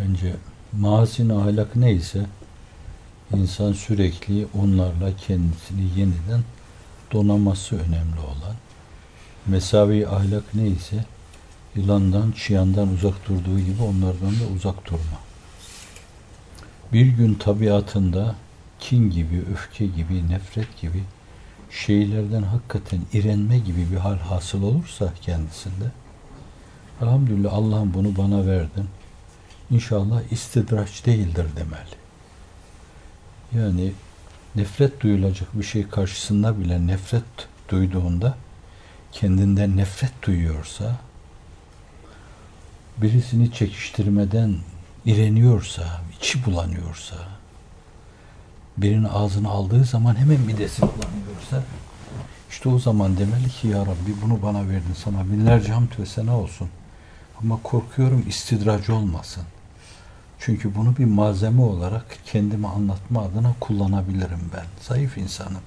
Bence mazin ahlak neyse insan sürekli onlarla kendisini yeniden donaması önemli olan. Mesavi ahlak neyse yılandan, çıyandan uzak durduğu gibi onlardan da uzak durma. Bir gün tabiatında kin gibi, öfke gibi, nefret gibi şeylerden hakikaten irenme gibi bir hal hasıl olursa kendisinde elhamdülillah Allah'ım bunu bana verdin. İnşallah istidraç değildir demeli. Yani nefret duyulacak bir şey karşısında bile nefret duyduğunda kendinden nefret duyuyorsa birisini çekiştirmeden ireniyorsa, içi bulanıyorsa birinin ağzını aldığı zaman hemen midesi bulanıyorsa işte o zaman demeli ki ya Rabbi bunu bana verdin sana binlerce hamd ve sena olsun. Ama korkuyorum istidracı olmasın. Çünkü bunu bir malzeme olarak kendime anlatma adına kullanabilirim ben. Zayıf insanım.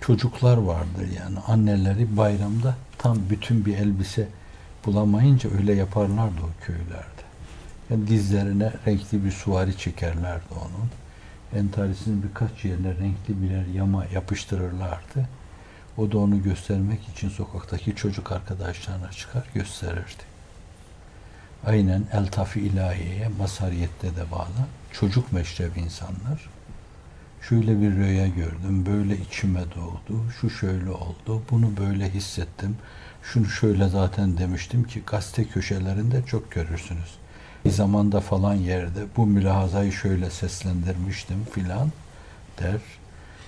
Çocuklar vardır yani anneleri bayramda tam bütün bir elbise bulamayınca öyle yaparlardı o köylerde. Yani dizlerine renkli bir suvari çekerlerdi onun. Entarisinin birkaç yerine renkli birer yama yapıştırırlardı. O da onu göstermek için sokaktaki çocuk arkadaşlarına çıkar gösterirdi. Aynen eltaf-ı ilahiyeye masariyette de bağlı. Çocuk meşrebi insanlar. Şöyle bir rüya gördüm, böyle içime doğdu, şu şöyle oldu, bunu böyle hissettim, şunu şöyle zaten demiştim ki gazete köşelerinde çok görürsünüz. Bir zamanda falan yerde bu mülahazayı şöyle seslendirmiştim filan der.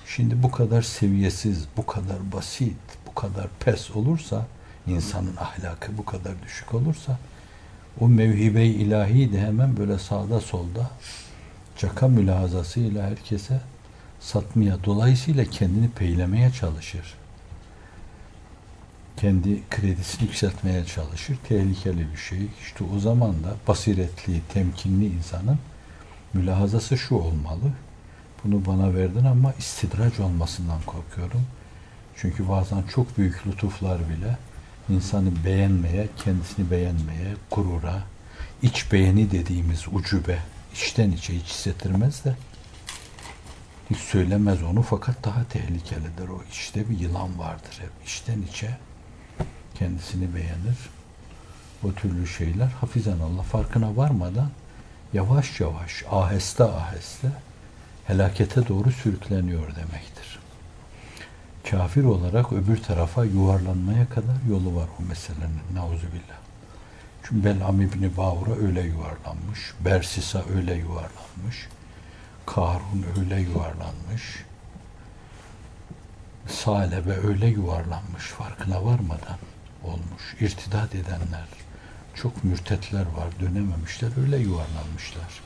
Şimdi bu kadar seviyesiz, bu kadar basit, bu kadar pes olursa, insanın ahlakı bu kadar düşük olursa, o mevhibe-i ilahi de hemen böyle sağda solda caka mülahazasıyla herkese satmaya, dolayısıyla kendini peylemeye çalışır. Kendi kredisini yükseltmeye çalışır. Tehlikeli bir şey. İşte o zaman da basiretli, temkinli insanın mülahazası şu olmalı. Bunu bana verdin ama istidraç olmasından korkuyorum. Çünkü bazen çok büyük lütuflar bile insanı beğenmeye, kendisini beğenmeye, gurura, iç beğeni dediğimiz ucube, içten içe hiç hissettirmez de hiç söylemez onu fakat daha tehlikelidir o. İçte bir yılan vardır hep. içten içe kendisini beğenir. O türlü şeyler hafizan Allah farkına varmadan yavaş yavaş, aheste aheste helakete doğru sürükleniyor demektir. Kafir olarak öbür tarafa yuvarlanmaya kadar yolu var o meselenin. Nauzubillah. Çünkü Belam İbni Bağur'a öyle yuvarlanmış. Bersisa öyle yuvarlanmış. Karun öyle yuvarlanmış. Salebe öyle yuvarlanmış farkına varmadan olmuş. İrtidat edenler, çok mürtetler var, dönememişler, öyle yuvarlanmışlar.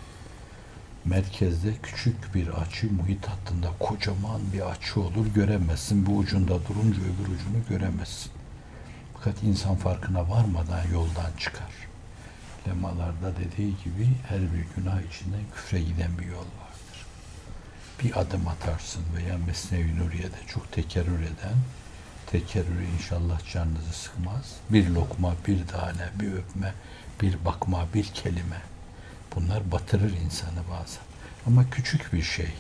Merkezde küçük bir açı, muhit hattında kocaman bir açı olur, göremezsin. Bu ucunda durunca öbür ucunu göremezsin. Fakat insan farkına varmadan yoldan çıkar. Lemalarda dediği gibi her bir günah içinden küfre giden bir yol vardır. Bir adım atarsın veya Mesnevi Nuriye'de çok tekerrür eden, tekerrürü inşallah canınızı sıkmaz. Bir lokma, bir tane, bir öpme, bir bakma, bir kelime. Bunlar batırır insanı bazen. Ama küçük bir şey.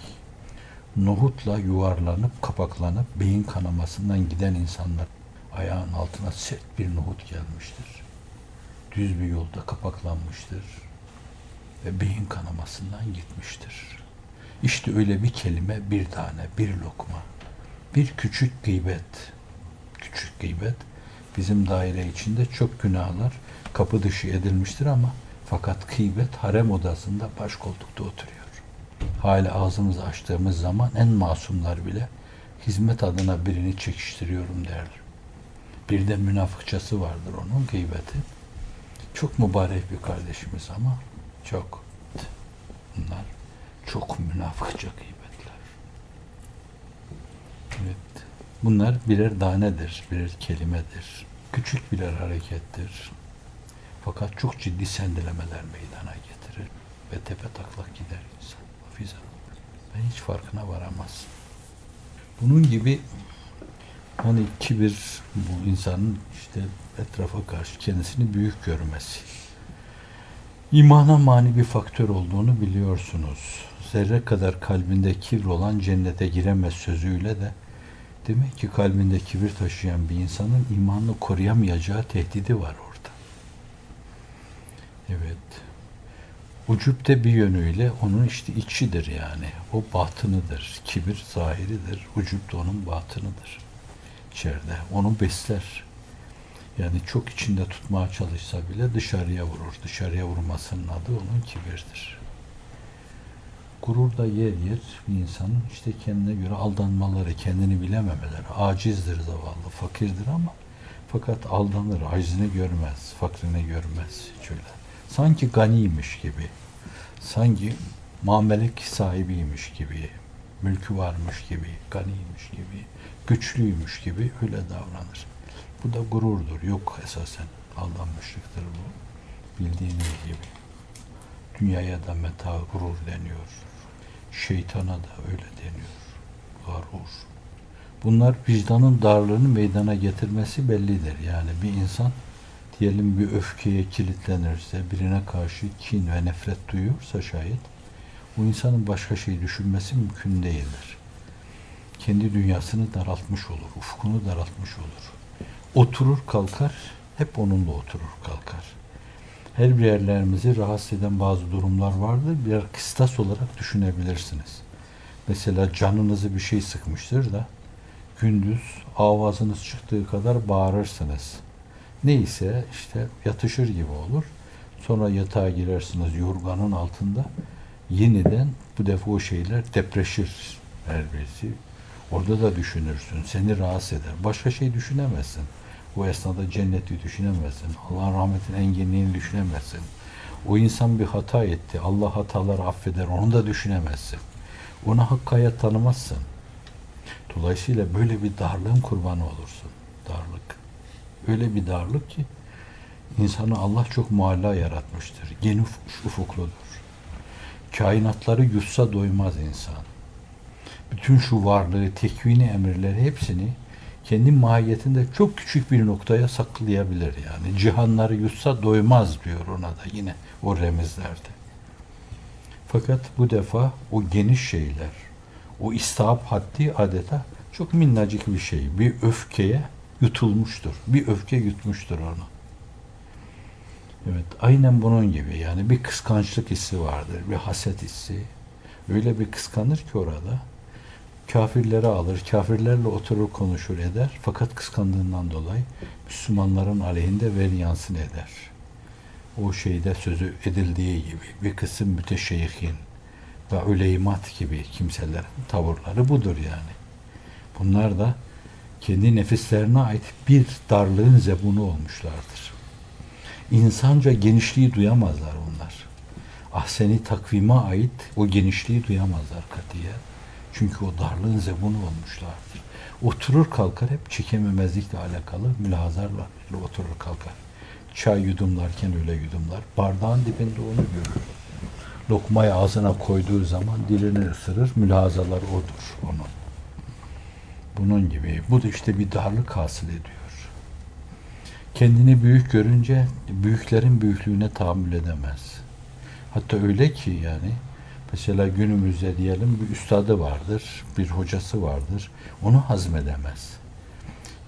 Nohutla yuvarlanıp, kapaklanıp, beyin kanamasından giden insanlar ayağın altına sert bir nohut gelmiştir. Düz bir yolda kapaklanmıştır. Ve beyin kanamasından gitmiştir. İşte öyle bir kelime, bir tane, bir lokma. Bir küçük gıybet. Küçük gıybet. Bizim daire içinde çok günahlar kapı dışı edilmiştir ama fakat gıybet harem odasında baş koltukta oturuyor. Hala ağzımızı açtığımız zaman en masumlar bile hizmet adına birini çekiştiriyorum derler. Bir de münafıkçası vardır onun gıybeti. Çok mübarek bir kardeşimiz ama çok. Bunlar çok münafıkça gıybetler. Evet. Bunlar birer danedir, birer kelimedir. Küçük birer harekettir. Fakat çok ciddi sendelemeler meydana getirir ve tepe taklak gider insan. Hafize. Ben hiç farkına varamaz. Bunun gibi hani kibir bu insanın işte etrafa karşı kendisini büyük görmesi. İmana mani bir faktör olduğunu biliyorsunuz. Zerre kadar kalbinde kibir olan cennete giremez sözüyle de demek ki kalbinde kibir taşıyan bir insanın imanını koruyamayacağı tehdidi var orada. Evet. Ucup de bir yönüyle onun işte içidir yani. O batınıdır. Kibir zahiridir. Ucup da onun batınıdır. İçeride. Onu besler. Yani çok içinde tutmaya çalışsa bile dışarıya vurur. Dışarıya vurmasının adı onun kibirdir. Gurur da yer yer bir insanın işte kendine göre aldanmaları, kendini bilememeleri. Acizdir zavallı, fakirdir ama fakat aldanır, acizini görmez, fakrini görmez. Şöyle. Sanki ganiymiş gibi, sanki mamelek sahibiymiş gibi, mülkü varmış gibi, ganiymiş gibi, güçlüymüş gibi öyle davranır. Bu da gururdur. Yok esasen. Aldanmışlıktır bu. Bildiğiniz gibi. Dünyaya da meta gurur deniyor. Şeytana da öyle deniyor. Garur. Bunlar vicdanın darlığını meydana getirmesi bellidir. Yani bir insan diyelim bir öfkeye kilitlenirse, birine karşı kin ve nefret duyuyorsa şayet, bu insanın başka şey düşünmesi mümkün değildir. Kendi dünyasını daraltmış olur, ufkunu daraltmış olur oturur kalkar, hep onunla oturur kalkar. Her bir yerlerimizi rahatsız eden bazı durumlar vardır. Birer kıstas olarak düşünebilirsiniz. Mesela canınızı bir şey sıkmıştır da gündüz avazınız çıktığı kadar bağırırsınız. Neyse işte yatışır gibi olur. Sonra yatağa girersiniz yorganın altında. Yeniden bu defa o şeyler depreşir birisi. Orada da düşünürsün. Seni rahatsız eder. Başka şey düşünemezsin. Bu esnada cenneti düşünemezsin. Allah'ın rahmetin enginliğini düşünemezsin. O insan bir hata etti. Allah hataları affeder. Onu da düşünemezsin. Ona hakkı hayat tanımazsın. Dolayısıyla böyle bir darlığın kurbanı olursun. Darlık. Öyle bir darlık ki insanı Allah çok mualla yaratmıştır. Geniş ufukludur. Kainatları yutsa doymaz insan. Bütün şu varlığı, tekvini emirleri hepsini kendi mahiyetinde çok küçük bir noktaya saklayabilir yani. Cihanları yutsa doymaz diyor ona da yine o remizlerde. Fakat bu defa o geniş şeyler, o istihap haddi adeta çok minnacık bir şey. Bir öfkeye yutulmuştur. Bir öfke yutmuştur onu. Evet, aynen bunun gibi. Yani bir kıskançlık hissi vardır, bir haset hissi. Öyle bir kıskanır ki orada kafirleri alır, kafirlerle oturur konuşur eder. Fakat kıskandığından dolayı Müslümanların aleyhinde veryansın eder. O şeyde sözü edildiği gibi bir kısım müteşeyyihin ve üleymat gibi kimselerin tavırları budur yani. Bunlar da kendi nefislerine ait bir darlığın zebunu olmuşlardır. İnsanca genişliği duyamazlar onlar. Ahseni takvime ait o genişliği duyamazlar katiyen. Çünkü o darlığın zebunu olmuşlardır. Oturur kalkar hep çekememezlikle alakalı mülazarla oturur kalkar. Çay yudumlarken öyle yudumlar. Bardağın dibinde onu görür. Lokmayı ağzına koyduğu zaman dilini ısırır. Mülazalar odur onun. Bunun gibi. Bu da işte bir darlık hasıl ediyor. Kendini büyük görünce büyüklerin büyüklüğüne tahammül edemez. Hatta öyle ki yani Mesela günümüzde diyelim bir üstadı vardır, bir hocası vardır. Onu hazmedemez.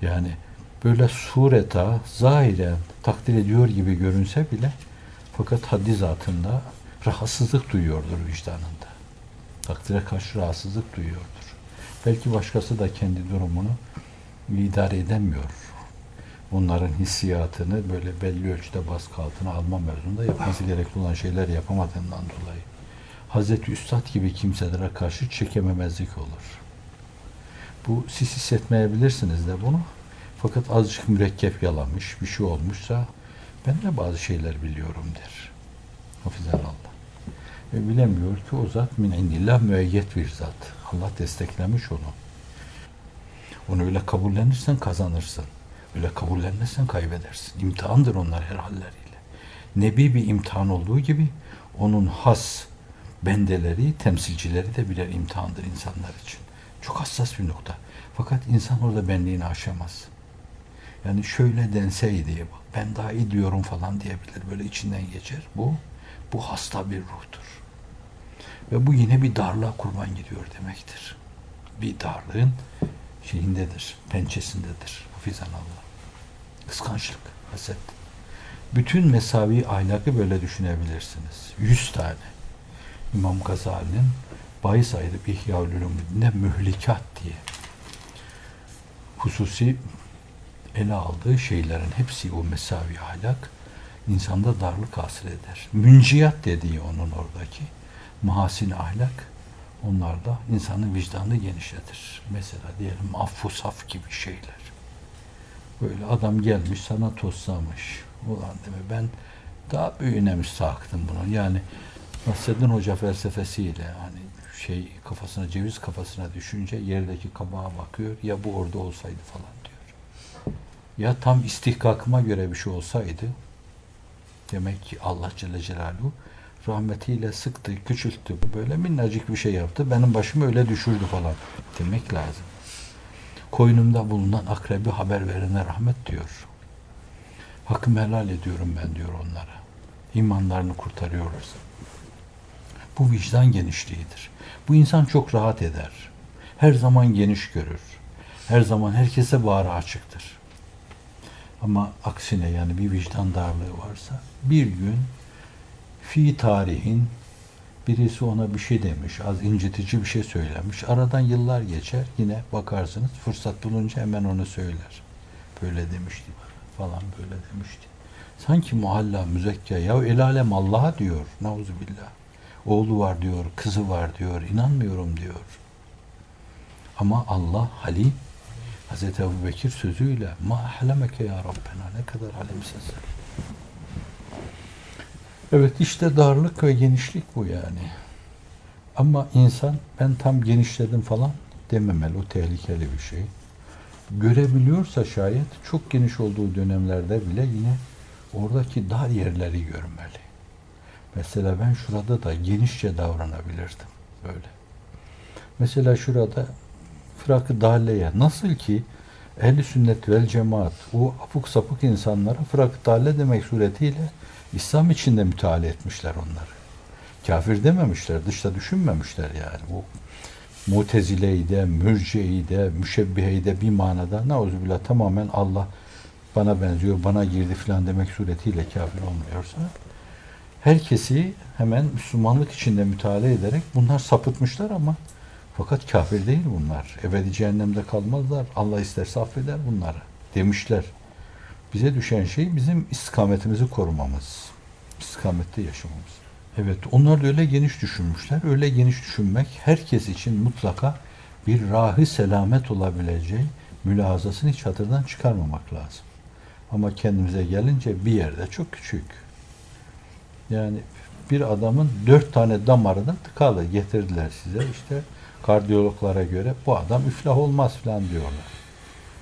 Yani böyle sureta, zahiren takdir ediyor gibi görünse bile fakat haddi zatında rahatsızlık duyuyordur vicdanında. Takdire karşı rahatsızlık duyuyordur. Belki başkası da kendi durumunu idare edemiyor. Onların hissiyatını böyle belli ölçüde baskı altına alma mevzunda yapması gerekli olan şeyler yapamadığından dolayı. Hazreti Üstad gibi kimselere karşı çekememezlik olur. Bu siz hissetmeyebilirsiniz de bunu. Fakat azıcık mürekkep yalamış, bir şey olmuşsa ben de bazı şeyler biliyorum der. Hafizallah. Ve bilemiyor ki o zat min indillah müeyyet bir zat. Allah desteklemiş onu. Onu öyle kabullenirsen kazanırsın. Öyle kabullenmezsen kaybedersin. İmtihandır onlar her halleriyle. Nebi bir imtihan olduğu gibi onun has, bendeleri, temsilcileri de birer imtihandır insanlar için. Çok hassas bir nokta. Fakat insan orada benliğini aşamaz. Yani şöyle denseydi, ben daha iyi diyorum falan diyebilir. Böyle içinden geçer. Bu Bu hasta bir ruhtur. Ve bu yine bir darlığa kurban gidiyor demektir. Bir darlığın şeyindedir, pençesindedir. Hafizan Allah. Kıskançlık, haset. Bütün mesavi ahlakı böyle düşünebilirsiniz. Yüz tane. İmam Gazali'nin bahis ayırıp İhya Ulumuddin'de mühlikat diye hususi ele aldığı şeylerin hepsi o mesavi ahlak insanda darlık hasıl eder. Münciyat dediği onun oradaki mahasin ahlak onlarda insanın vicdanını genişletir. Mesela diyelim affu saf gibi şeyler. Böyle adam gelmiş sana toslamış. Ulan deme ben daha büyüğüne müstahaktım bunu. Yani Nasreddin Hoca felsefesiyle hani şey kafasına ceviz kafasına düşünce yerdeki kabağa bakıyor ya bu orada olsaydı falan diyor. Ya tam istihkakıma göre bir şey olsaydı demek ki Allah Celle Celaluhu rahmetiyle sıktı, küçülttü. Böyle minnacık bir şey yaptı. Benim başımı öyle düşürdü falan demek lazım. Koynumda bulunan akrebi haber verene rahmet diyor. Hakkımı helal ediyorum ben diyor onlara. İmanlarını kurtarıyoruz. Bu vicdan genişliğidir. Bu insan çok rahat eder. Her zaman geniş görür. Her zaman herkese bağrı açıktır. Ama aksine yani bir vicdan darlığı varsa bir gün fi tarihin birisi ona bir şey demiş, az incitici bir şey söylemiş. Aradan yıllar geçer, yine bakarsınız fırsat bulunca hemen onu söyler. Böyle demişti falan böyle demişti. Sanki muhalla müzekke ya el alem Allah'a diyor. Nauzubillah. Oğlu var diyor, kızı var diyor. inanmıyorum diyor. Ama Allah Halim Hz. Ebu Bekir sözüyle ma ahlemeke ya Rabbena ne kadar alemsin sen. Evet işte darlık ve genişlik bu yani. Ama insan ben tam genişledim falan dememeli. O tehlikeli bir şey. Görebiliyorsa şayet çok geniş olduğu dönemlerde bile yine oradaki dar yerleri görmeli. Mesela ben şurada da genişçe davranabilirdim. Böyle. Mesela şurada fırakı dalleye nasıl ki ehli sünnet vel cemaat o apuk sapık insanlara fırakı dalle demek suretiyle İslam içinde müteala etmişler onları. Kafir dememişler, dışta düşünmemişler yani. Bu Mutezile'yi de, Mürciye'yi de, Müşebbihe'yi de bir manada nauzubillah tamamen Allah bana benziyor, bana girdi filan demek suretiyle kafir olmuyorsa herkesi hemen Müslümanlık içinde müteala ederek bunlar sapıtmışlar ama fakat kafir değil bunlar. Ebedi cehennemde kalmazlar. Allah isterse affeder bunları demişler. Bize düşen şey bizim istikametimizi korumamız. İstikamette yaşamamız. Evet onlar da öyle geniş düşünmüşler. Öyle geniş düşünmek herkes için mutlaka bir rahi selamet olabileceği mülazasını hiç hatırdan çıkarmamak lazım. Ama kendimize gelince bir yerde çok küçük. Yani bir adamın dört tane damarı da tıkalı getirdiler size. İşte kardiyologlara göre bu adam iflah olmaz falan diyorlar.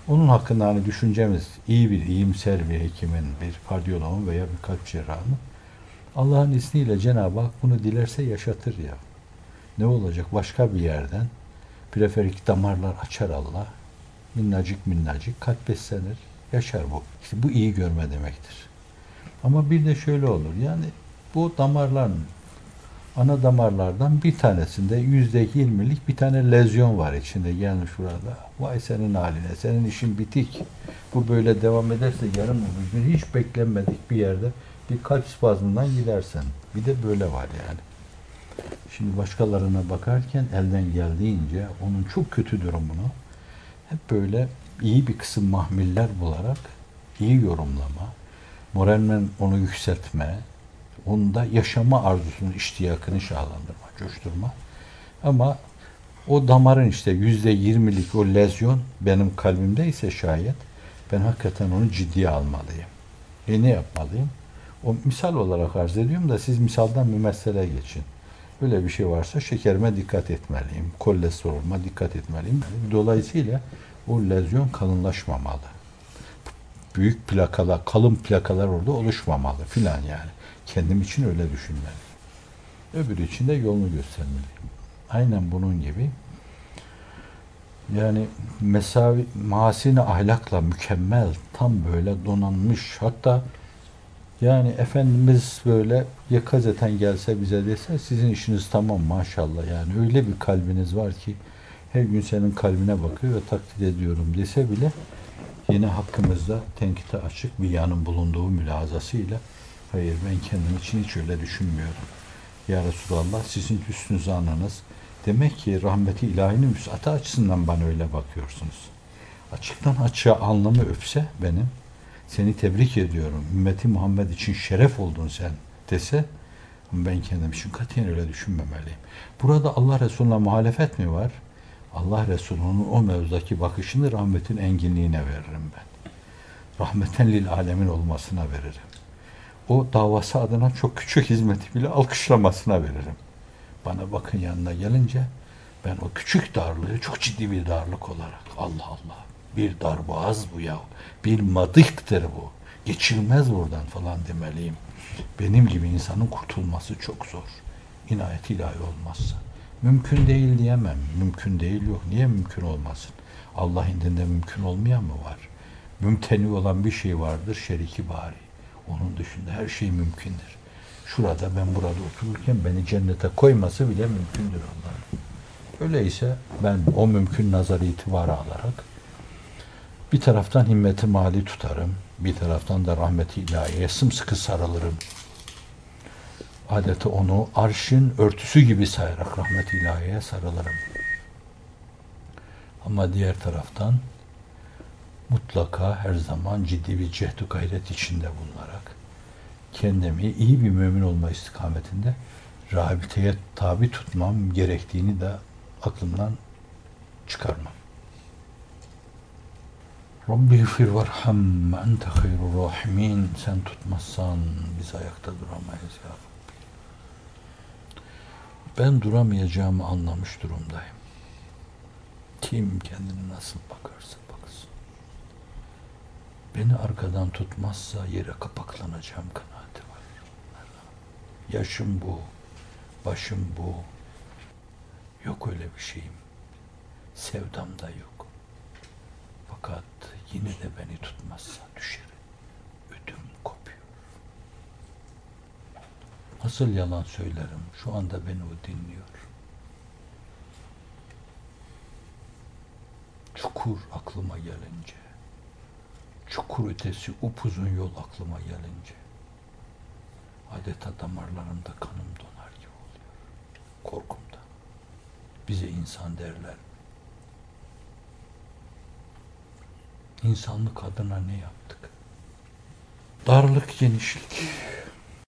Onun hakkında hani düşüncemiz iyi bir, iyimser bir hekimin, bir kardiyologun veya bir kalp cerrahının Allah'ın izniyle Cenab-ı Hak bunu dilerse yaşatır ya. Ne olacak? Başka bir yerden preferik damarlar açar Allah. Minnacık minnacık kalp beslenir. Yaşar bu. İşte bu iyi görme demektir. Ama bir de şöyle olur. Yani bu damarların ana damarlardan bir tanesinde yüzde yirmilik bir tane lezyon var içinde gelmiş burada. Vay senin haline, senin işin bitik. Bu böyle devam ederse yarın öbür gün hiç beklenmedik bir yerde bir kalp spazmından gidersen. Bir de böyle var yani. Şimdi başkalarına bakarken elden geldiğince onun çok kötü durumunu hep böyle iyi bir kısım mahmiller bularak iyi yorumlama, moralmen onu yükseltme, onda yaşama arzusunu, iştiyakını şahlandırma, coşturma. Ama o damarın işte yüzde yirmilik o lezyon benim kalbimde ise şayet ben hakikaten onu ciddiye almalıyım. E ne yapmalıyım? O misal olarak arz ediyorum da siz misaldan mümessele geçin. Böyle bir şey varsa şekerime dikkat etmeliyim. Kolesterolüme dikkat etmeliyim. Dolayısıyla o lezyon kalınlaşmamalı. Büyük plakalar, kalın plakalar orada oluşmamalı filan yani. Kendim için öyle düşünmeliyim. Öbürü için de yolunu göstermeliyim. Aynen bunun gibi yani mesavi, masine ahlakla mükemmel, tam böyle donanmış, hatta Yani Efendimiz böyle yakazeten gelse bize dese sizin işiniz tamam maşallah yani öyle bir kalbiniz var ki her gün senin kalbine bakıyor ve takdir ediyorum dese bile yine hakkımızda tenkite açık bir yanın bulunduğu mülazasıyla hayır ben kendim için hiç öyle düşünmüyorum. Ya Resulallah sizin hüsnü zanınız demek ki rahmeti ilahinin müsaade açısından bana öyle bakıyorsunuz. Açıktan açığa alnımı öpse benim seni tebrik ediyorum. Ümmeti Muhammed için şeref oldun sen dese ben kendim için katiyen öyle düşünmemeliyim. Burada Allah Resulüne muhalefet mi var? Allah Resulü'nün o mevzudaki bakışını rahmetin enginliğine veririm ben. Rahmeten lil alemin olmasına veririm. O davası adına çok küçük hizmeti bile alkışlamasına veririm. Bana bakın yanına gelince ben o küçük darlığı çok ciddi bir darlık olarak Allah Allah bir darboğaz bu ya bir madıktır bu geçilmez buradan falan demeliyim. Benim gibi insanın kurtulması çok zor. İnayet ilahi olmazsa. Mümkün değil diyemem. Mümkün değil yok. Niye mümkün olmasın? Allah indinde mümkün olmayan mı var? Mümteni olan bir şey vardır şeriki bari. Onun dışında her şey mümkündür. Şurada ben burada otururken beni cennete koyması bile mümkündür Allah'ın. Öyleyse ben o mümkün nazar itibarı alarak bir taraftan himmeti mali tutarım, bir taraftan da rahmeti ilahiye sımsıkı sarılırım. Adeta onu arşın örtüsü gibi sayarak rahmet ilahiye sarılırım. Ama diğer taraftan mutlaka her zaman ciddi bir cehd gayret içinde bulunarak kendimi iyi bir mümin olma istikametinde rabiteye tabi tutmam gerektiğini de aklımdan çıkarmam. Rabbi gfir varham ente hayrul rahimin. Sen tutmazsan biz ayakta duramayız ya Rabbi. Ben duramayacağımı anlamış durumdayım. Kim kendini nasıl bakarsa baksın. Beni arkadan tutmazsa yere kapaklanacağım kanaati var. Yaşım bu, başım bu. Yok öyle bir şeyim. Sevdam da yok. Fakat yine de beni tutmazsa düşerim. Nasıl yalan söylerim? Şu anda beni o dinliyor. Çukur aklıma gelince, çukur ötesi upuzun yol aklıma gelince, adeta damarlarımda kanım donar gibi oluyor. Korkumda. Bize insan derler? İnsanlık adına ne yaptık? Darlık, genişlik.